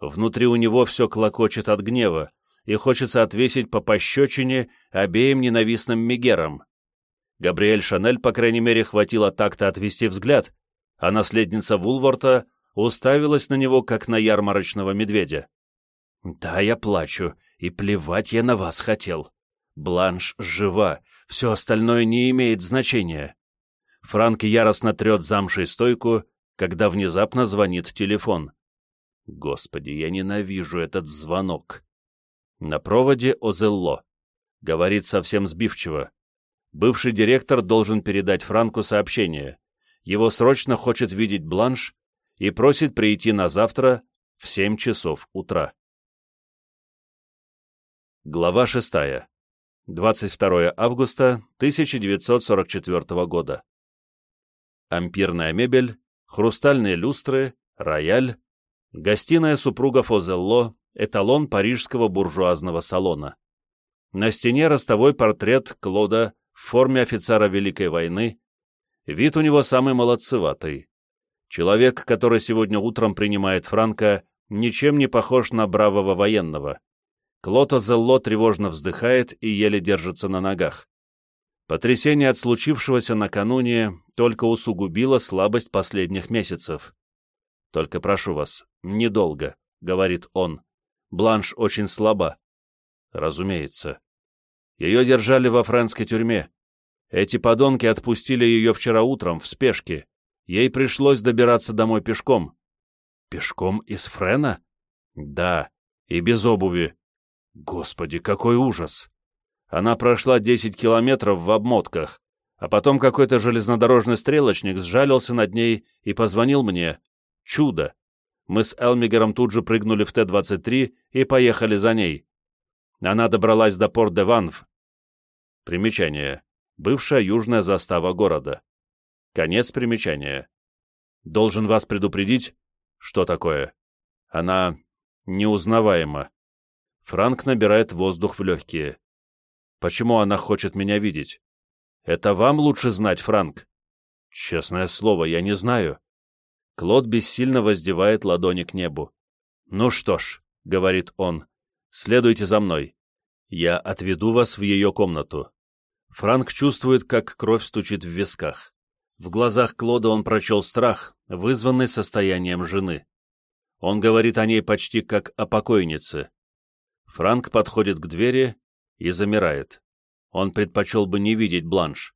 Внутри у него все клокочет от гнева, и хочется отвесить по пощечине обеим ненавистным мигерам. Габриэль Шанель, по крайней мере, хватило так-то отвести взгляд, а наследница Вулворта уставилась на него, как на ярмарочного медведя. «Да, я плачу, и плевать я на вас хотел. Бланш жива, все остальное не имеет значения. Франк яростно трет замшей стойку, когда внезапно звонит телефон. Господи, я ненавижу этот звонок. На проводе Озелло. Говорит совсем сбивчиво. Бывший директор должен передать Франку сообщение. Его срочно хочет видеть Бланш и просит прийти на завтра в 7 часов утра. Глава шестая. 22 августа 1944 года. Ампирная мебель, хрустальные люстры, рояль, гостиная супругов Озелло, эталон парижского буржуазного салона. На стене ростовой портрет Клода в форме офицера Великой войны. Вид у него самый молодцеватый. Человек, который сегодня утром принимает Франка, ничем не похож на бравого военного. Клото Зелло тревожно вздыхает и еле держится на ногах. Потрясение от случившегося накануне только усугубило слабость последних месяцев. «Только прошу вас, недолго», — говорит он. «Бланш очень слаба». «Разумеется». Ее держали во французской тюрьме. Эти подонки отпустили ее вчера утром, в спешке. Ей пришлось добираться домой пешком. «Пешком из Френа?» «Да, и без обуви. Господи, какой ужас! Она прошла 10 километров в обмотках, а потом какой-то железнодорожный стрелочник сжалился над ней и позвонил мне. Чудо! Мы с Элмигером тут же прыгнули в Т-23 и поехали за ней. Она добралась до Порт-де-Ванв. Примечание. Бывшая южная застава города. Конец примечания. Должен вас предупредить, что такое. Она неузнаваема. Франк набирает воздух в легкие. Почему она хочет меня видеть? Это вам лучше знать, Франк. Честное слово, я не знаю. Клод бессильно воздевает ладони к небу. Ну что ж, — говорит он, — следуйте за мной. Я отведу вас в ее комнату. Франк чувствует, как кровь стучит в висках. В глазах Клода он прочел страх, вызванный состоянием жены. Он говорит о ней почти как о покойнице. Франк подходит к двери и замирает. Он предпочел бы не видеть Бланш.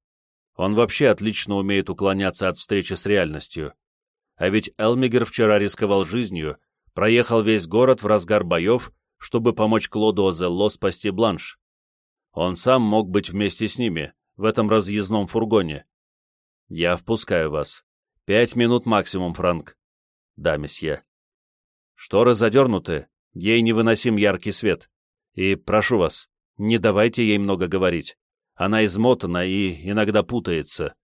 Он вообще отлично умеет уклоняться от встречи с реальностью. А ведь Элмигер вчера рисковал жизнью, проехал весь город в разгар боев, чтобы помочь Клоду Озелло спасти Бланш. Он сам мог быть вместе с ними, в этом разъездном фургоне. Я впускаю вас. Пять минут максимум, Франк. Да, месье. Шторы задернуты, ей невыносим яркий свет. И прошу вас, не давайте ей много говорить. Она измотана и иногда путается.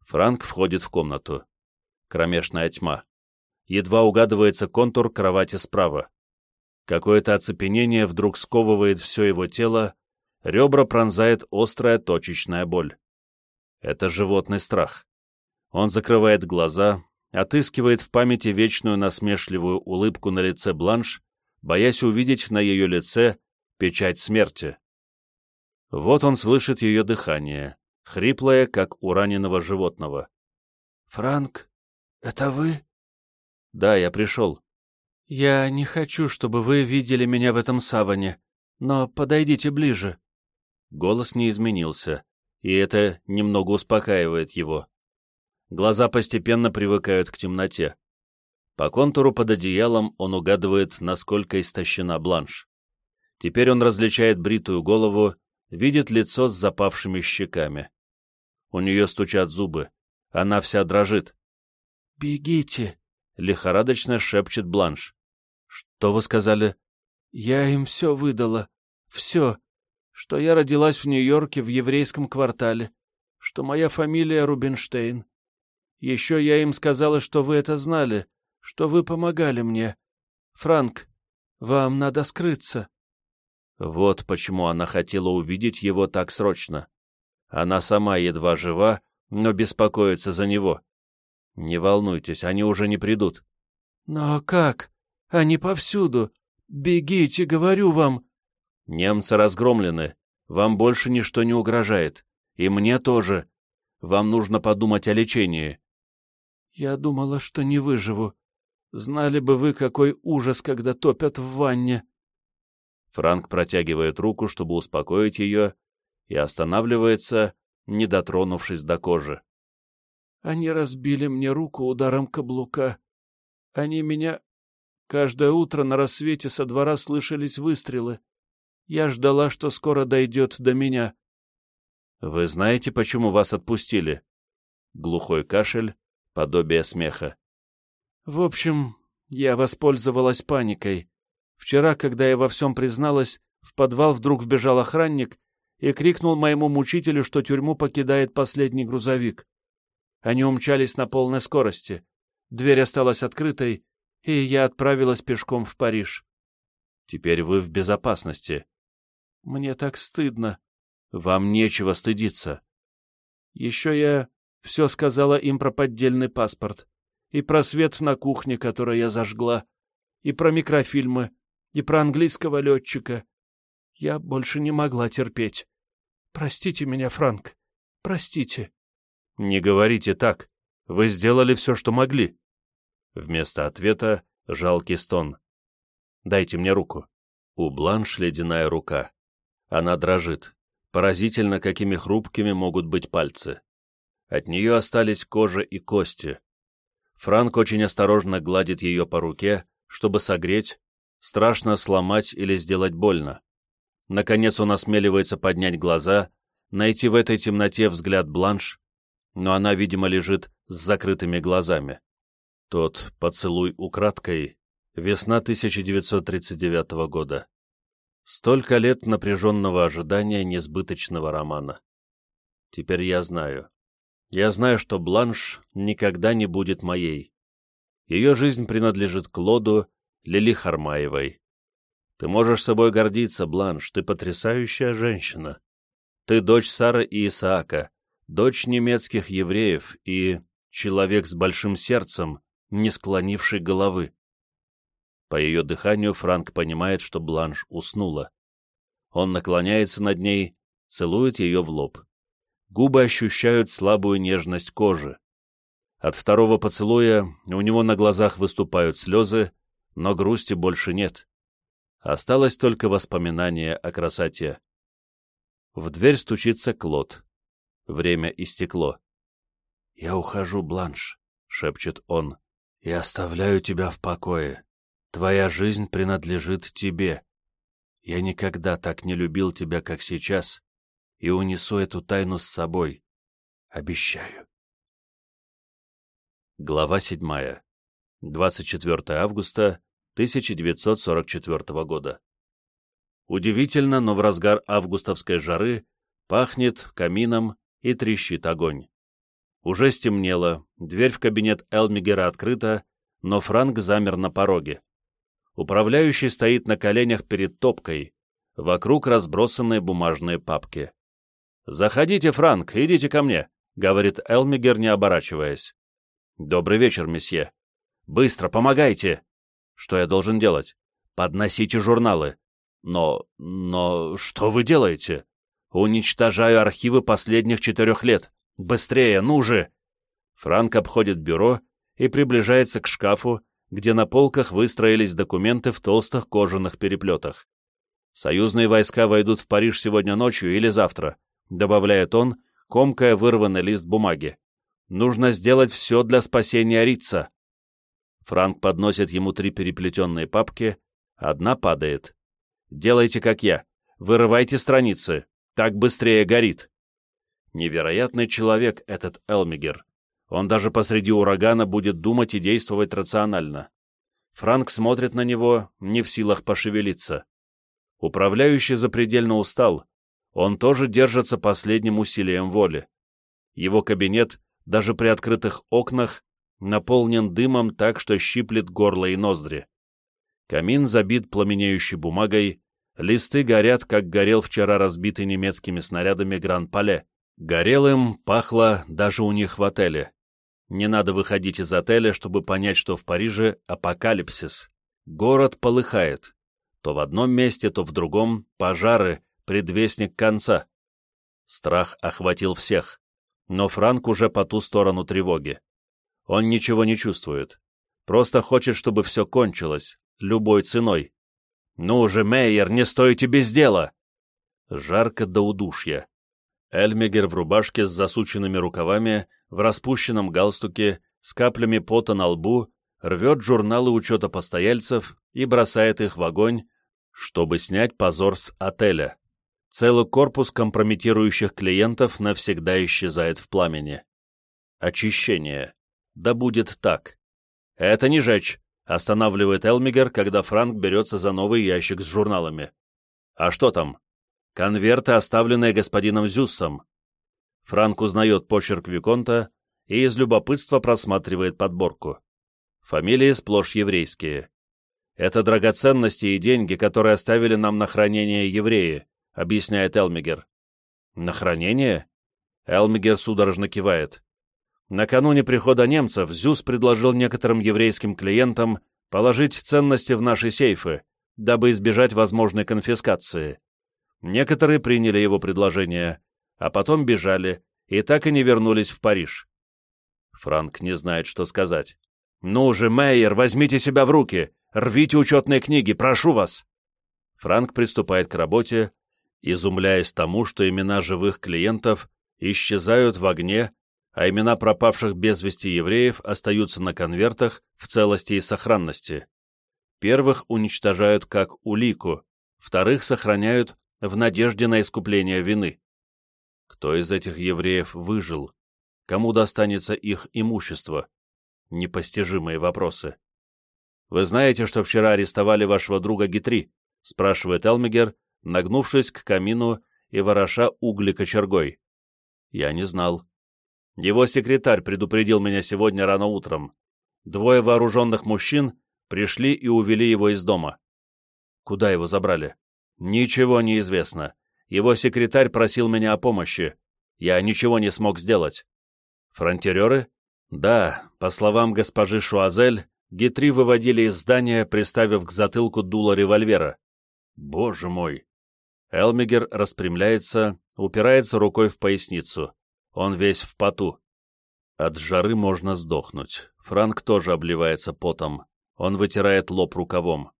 Франк входит в комнату. Кромешная тьма. Едва угадывается контур кровати справа. Какое-то оцепенение вдруг сковывает все его тело, Ребра пронзает острая точечная боль. Это животный страх. Он закрывает глаза, отыскивает в памяти вечную насмешливую улыбку на лице Бланш, боясь увидеть на ее лице печать смерти. Вот он слышит ее дыхание, хриплое, как у раненого животного. «Франк, это вы?» «Да, я пришел». «Я не хочу, чтобы вы видели меня в этом саване, но подойдите ближе». Голос не изменился, и это немного успокаивает его. Глаза постепенно привыкают к темноте. По контуру под одеялом он угадывает, насколько истощена бланш. Теперь он различает бритую голову, видит лицо с запавшими щеками. У нее стучат зубы, она вся дрожит. «Бегите!» — лихорадочно шепчет бланш. «Что вы сказали?» «Я им все выдала. Все что я родилась в Нью-Йорке в еврейском квартале, что моя фамилия Рубинштейн. Еще я им сказала, что вы это знали, что вы помогали мне. Франк, вам надо скрыться. Вот почему она хотела увидеть его так срочно. Она сама едва жива, но беспокоится за него. Не волнуйтесь, они уже не придут. Но как? Они повсюду. Бегите, говорю вам. Немцы разгромлены. Вам больше ничто не угрожает. И мне тоже. Вам нужно подумать о лечении. Я думала, что не выживу. Знали бы вы, какой ужас, когда топят в ванне. Франк протягивает руку, чтобы успокоить ее, и останавливается, не дотронувшись до кожи. Они разбили мне руку ударом каблука. Они меня... Каждое утро на рассвете со двора слышались выстрелы. Я ждала, что скоро дойдет до меня. Вы знаете, почему вас отпустили? Глухой кашель, подобие смеха. В общем, я воспользовалась паникой. Вчера, когда я во всем призналась, в подвал вдруг вбежал охранник и крикнул моему мучителю, что тюрьму покидает последний грузовик. Они умчались на полной скорости. Дверь осталась открытой, и я отправилась пешком в Париж. Теперь вы в безопасности. Мне так стыдно. Вам нечего стыдиться. Еще я все сказала им про поддельный паспорт, и про свет на кухне, который я зажгла, и про микрофильмы, и про английского летчика. Я больше не могла терпеть. Простите меня, Франк, простите. Не говорите так. Вы сделали все, что могли. Вместо ответа жалкий стон. Дайте мне руку. У Бланш ледяная рука. Она дрожит. Поразительно, какими хрупкими могут быть пальцы. От нее остались кожа и кости. Франк очень осторожно гладит ее по руке, чтобы согреть, страшно сломать или сделать больно. Наконец он осмеливается поднять глаза, найти в этой темноте взгляд Бланш, но она, видимо, лежит с закрытыми глазами. Тот поцелуй украдкой, весна 1939 года. Столько лет напряженного ожидания несбыточного романа. Теперь я знаю. Я знаю, что Бланш никогда не будет моей. Ее жизнь принадлежит Клоду Лили Хармаевой. Ты можешь собой гордиться, Бланш, ты потрясающая женщина. Ты дочь Сары и Исаака, дочь немецких евреев и человек с большим сердцем, не склонивший головы. По ее дыханию Франк понимает, что Бланш уснула. Он наклоняется над ней, целует ее в лоб. Губы ощущают слабую нежность кожи. От второго поцелуя у него на глазах выступают слезы, но грусти больше нет. Осталось только воспоминание о красоте. В дверь стучится Клод. Время истекло. «Я ухожу, Бланш», — шепчет он, — «и оставляю тебя в покое. Твоя жизнь принадлежит тебе. Я никогда так не любил тебя, как сейчас, и унесу эту тайну с собой. Обещаю. Глава 7. 24 августа 1944 года. Удивительно, но в разгар августовской жары пахнет камином и трещит огонь. Уже стемнело, дверь в кабинет Элмигера открыта, но Франк замер на пороге. Управляющий стоит на коленях перед топкой. Вокруг разбросанные бумажные папки. «Заходите, Франк, идите ко мне», — говорит Элмигер, не оборачиваясь. «Добрый вечер, месье. Быстро, помогайте!» «Что я должен делать?» «Подносите журналы». «Но... но... что вы делаете?» «Уничтожаю архивы последних четырех лет. Быстрее, ну же!» Франк обходит бюро и приближается к шкафу, где на полках выстроились документы в толстых кожаных переплетах. «Союзные войска войдут в Париж сегодня ночью или завтра», добавляет он, комкая вырванный лист бумаги. «Нужно сделать все для спасения Рица». Франк подносит ему три переплетенные папки, одна падает. «Делайте, как я. Вырывайте страницы. Так быстрее горит». Невероятный человек этот Элмигер. Он даже посреди урагана будет думать и действовать рационально. Франк смотрит на него, не в силах пошевелиться. Управляющий запредельно устал. Он тоже держится последним усилием воли. Его кабинет, даже при открытых окнах, наполнен дымом так, что щиплет горло и ноздри. Камин забит пламенеющей бумагой, листы горят, как горел вчера разбитый немецкими снарядами Гран-Пале. Горелым пахло даже у них в отеле. Не надо выходить из отеля, чтобы понять, что в Париже апокалипсис. Город полыхает. То в одном месте, то в другом пожары, предвестник конца. Страх охватил всех. Но Франк уже по ту сторону тревоги. Он ничего не чувствует. Просто хочет, чтобы все кончилось, любой ценой. «Ну же, Мейер, не стойте без дела!» Жарко до удушья. Эльмегер в рубашке с засученными рукавами, в распущенном галстуке, с каплями пота на лбу, рвет журналы учета постояльцев и бросает их в огонь, чтобы снять позор с отеля. Целый корпус компрометирующих клиентов навсегда исчезает в пламени. Очищение. Да будет так. Это не жечь, останавливает Элмигер, когда Франк берется за новый ящик с журналами. А что там? Конверты, оставленные господином Зюссом. Франк узнает почерк Виконта и из любопытства просматривает подборку. Фамилии сплошь еврейские. Это драгоценности и деньги, которые оставили нам на хранение евреи, объясняет Элмигер. На хранение? Элмигер судорожно кивает. Накануне прихода немцев Зюс предложил некоторым еврейским клиентам положить ценности в наши сейфы, дабы избежать возможной конфискации. Некоторые приняли его предложение, а потом бежали и так и не вернулись в Париж. Франк не знает, что сказать. «Ну же, Мейер, возьмите себя в руки! Рвите учетные книги, прошу вас!» Франк приступает к работе, изумляясь тому, что имена живых клиентов исчезают в огне, а имена пропавших без вести евреев остаются на конвертах в целости и сохранности. Первых уничтожают как улику, вторых сохраняют в надежде на искупление вины. Кто из этих евреев выжил? Кому достанется их имущество? Непостижимые вопросы. Вы знаете, что вчера арестовали вашего друга Гитри? спрашивает Элмигер, нагнувшись к камину и вороша угли кочергой. Я не знал. Его секретарь предупредил меня сегодня рано утром. Двое вооруженных мужчин пришли и увели его из дома. Куда его забрали? Ничего не известно. Его секретарь просил меня о помощи. Я ничего не смог сделать. Фронтереры? Да, по словам госпожи Шуазель, Гитри выводили из здания, приставив к затылку дуло револьвера. Боже мой! Элмигер распрямляется, упирается рукой в поясницу. Он весь в поту. От жары можно сдохнуть. Франк тоже обливается потом. Он вытирает лоб рукавом.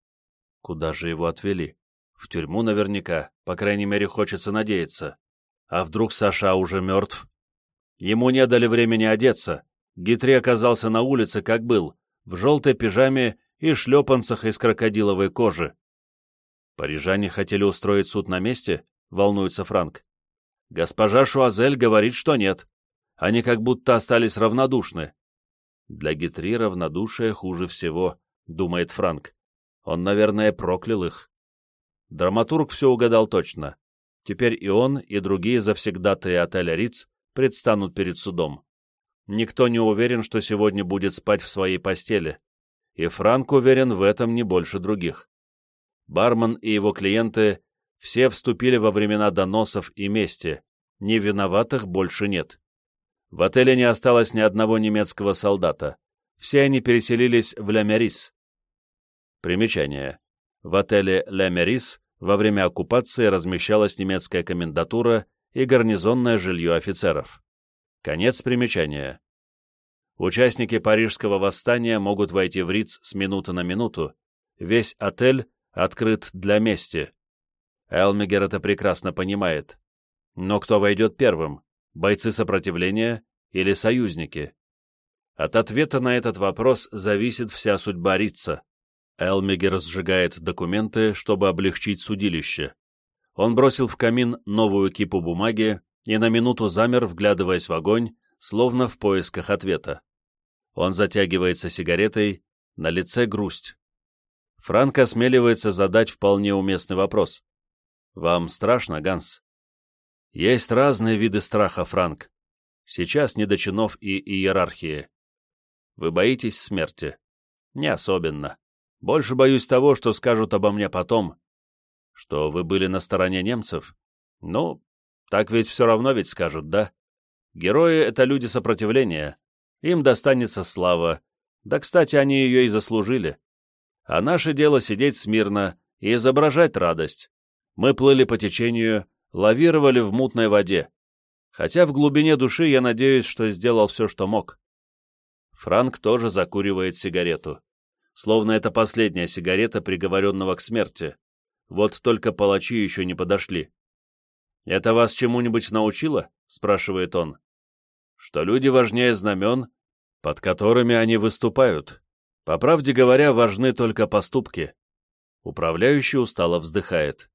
Куда же его отвели? В тюрьму наверняка, по крайней мере, хочется надеяться. А вдруг Саша уже мертв? Ему не дали времени одеться. Гитри оказался на улице, как был, в желтой пижаме и шлепанцах из крокодиловой кожи. Парижане хотели устроить суд на месте? Волнуется Франк. Госпожа Шуазель говорит, что нет. Они как будто остались равнодушны. Для Гитри равнодушие хуже всего, думает Франк. Он, наверное, проклял их. Драматург все угадал точно. Теперь и он, и другие завсегдатые отеля Риц предстанут перед судом. Никто не уверен, что сегодня будет спать в своей постели. И Франк уверен в этом не больше других. Бармен и его клиенты все вступили во времена доносов и мести. Невиноватых больше нет. В отеле не осталось ни одного немецкого солдата. Все они переселились в Ля-Мерис. Примечание. В отеле Ля-Мерис во время оккупации размещалась немецкая комендатура и гарнизонное жилье офицеров. Конец примечания. Участники парижского восстания могут войти в Риц с минуты на минуту. Весь отель открыт для мести. Элмигер это прекрасно понимает. Но кто войдет первым? Бойцы сопротивления или союзники? От ответа на этот вопрос зависит вся судьба Рица. Элмигер сжигает документы, чтобы облегчить судилище. Он бросил в камин новую кипу бумаги и на минуту замер, вглядываясь в огонь, словно в поисках ответа. Он затягивается сигаретой, на лице грусть. Франк осмеливается задать вполне уместный вопрос. «Вам страшно, Ганс?» «Есть разные виды страха, Франк. Сейчас не до чинов и иерархии. Вы боитесь смерти?» «Не особенно. Больше боюсь того, что скажут обо мне потом, что вы были на стороне немцев? Ну, так ведь все равно ведь скажут, да? Герои — это люди сопротивления. Им достанется слава. Да, кстати, они ее и заслужили. А наше дело сидеть смирно и изображать радость. Мы плыли по течению, лавировали в мутной воде. Хотя в глубине души я надеюсь, что сделал все, что мог. Франк тоже закуривает сигарету. Словно это последняя сигарета приговоренного к смерти. Вот только палачи еще не подошли. «Это вас чему-нибудь научило?» — спрашивает он. «Что люди важнее знамен, под которыми они выступают. По правде говоря, важны только поступки». Управляющий устало вздыхает.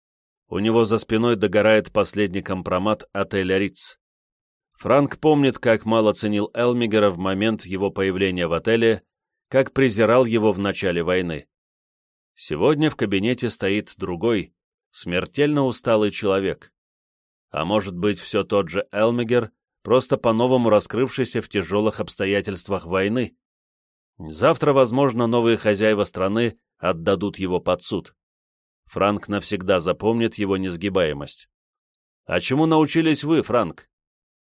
У него за спиной догорает последний компромат отеля Риц. Франк помнит, как мало ценил Элмигера в момент его появления в отеле, как презирал его в начале войны. Сегодня в кабинете стоит другой, смертельно усталый человек. А может быть, все тот же Элмегер, просто по-новому раскрывшийся в тяжелых обстоятельствах войны. Завтра, возможно, новые хозяева страны отдадут его под суд. Франк навсегда запомнит его несгибаемость. А чему научились вы, Франк?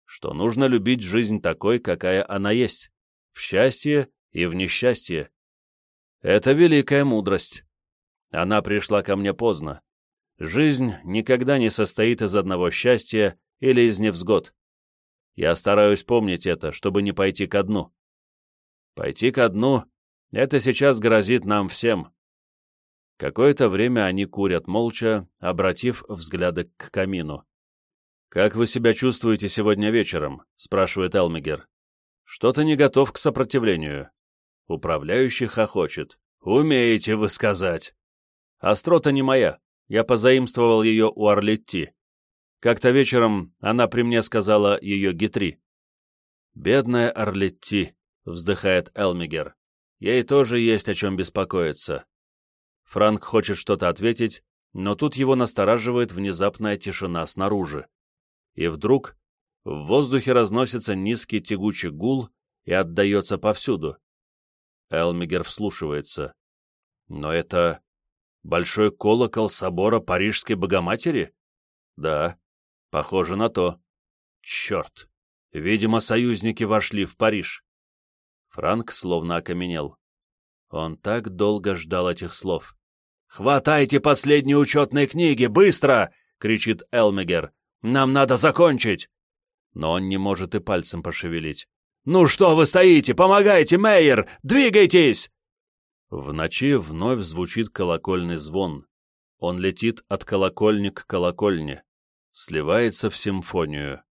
Что нужно любить жизнь такой, какая она есть, в счастье и в несчастье. Это великая мудрость. Она пришла ко мне поздно. Жизнь никогда не состоит из одного счастья или из невзгод. Я стараюсь помнить это, чтобы не пойти ко дну. Пойти ко дну — это сейчас грозит нам всем. Какое-то время они курят молча, обратив взгляды к камину. «Как вы себя чувствуете сегодня вечером?» — спрашивает Элмигер. «Что-то не готов к сопротивлению». Управляющий хохочет. «Умеете вы сказать!» Острота не моя, я позаимствовал ее у Орлетти. Как-то вечером она при мне сказала ее Гитри. «Бедная Орлетти», — вздыхает Элмигер. «Ей тоже есть о чем беспокоиться». Франк хочет что-то ответить, но тут его настораживает внезапная тишина снаружи. И вдруг в воздухе разносится низкий тягучий гул и отдается повсюду. Элмигер вслушивается. Но это большой колокол собора Парижской Богоматери? Да, похоже на то. Черт! Видимо, союзники вошли в Париж. Франк словно окаменел. Он так долго ждал этих слов. «Хватайте последние учетные книги, быстро!» — кричит Элмегер. «Нам надо закончить!» Но он не может и пальцем пошевелить. «Ну что вы стоите? Помогайте, Мейер! Двигайтесь!» В ночи вновь звучит колокольный звон. Он летит от колокольни к колокольне, сливается в симфонию.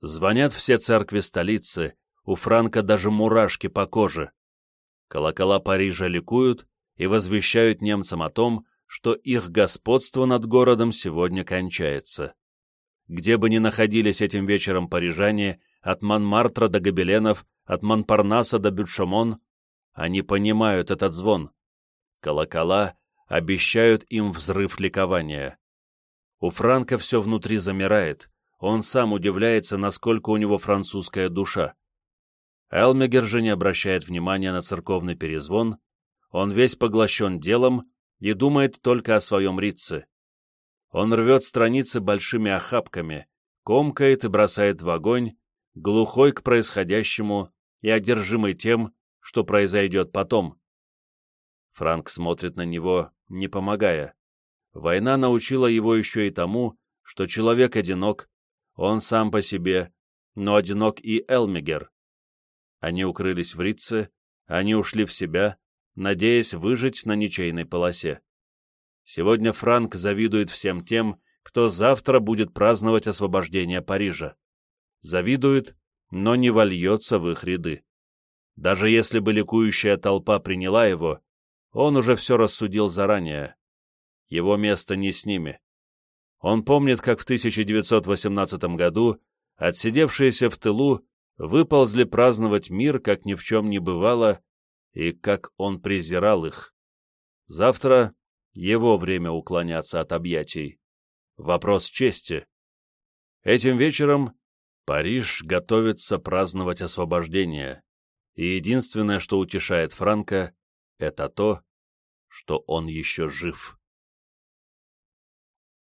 Звонят все церкви столицы, у Франка даже мурашки по коже. Колокола Парижа ликуют и возвещают немцам о том, что их господство над городом сегодня кончается. Где бы ни находились этим вечером парижане, от Монмартра до Гобеленов, от Монпарнаса до Бютшамон, они понимают этот звон. Колокола обещают им взрыв ликования. У Франка все внутри замирает, он сам удивляется, насколько у него французская душа. Элмегер же не обращает внимания на церковный перезвон, он весь поглощен делом и думает только о своем Рице. Он рвет страницы большими охапками, комкает и бросает в огонь, глухой к происходящему и одержимый тем, что произойдет потом. Франк смотрит на него, не помогая. Война научила его еще и тому, что человек одинок, он сам по себе, но одинок и Элмигер. Они укрылись в Рице, они ушли в себя, надеясь выжить на ничейной полосе. Сегодня Франк завидует всем тем, кто завтра будет праздновать освобождение Парижа. Завидует, но не вольется в их ряды. Даже если бы ликующая толпа приняла его, он уже все рассудил заранее. Его место не с ними. Он помнит, как в 1918 году отсидевшиеся в тылу выползли праздновать мир, как ни в чем не бывало, и как он презирал их. Завтра его время уклоняться от объятий. Вопрос чести. Этим вечером Париж готовится праздновать освобождение, и единственное, что утешает Франка, это то, что он еще жив.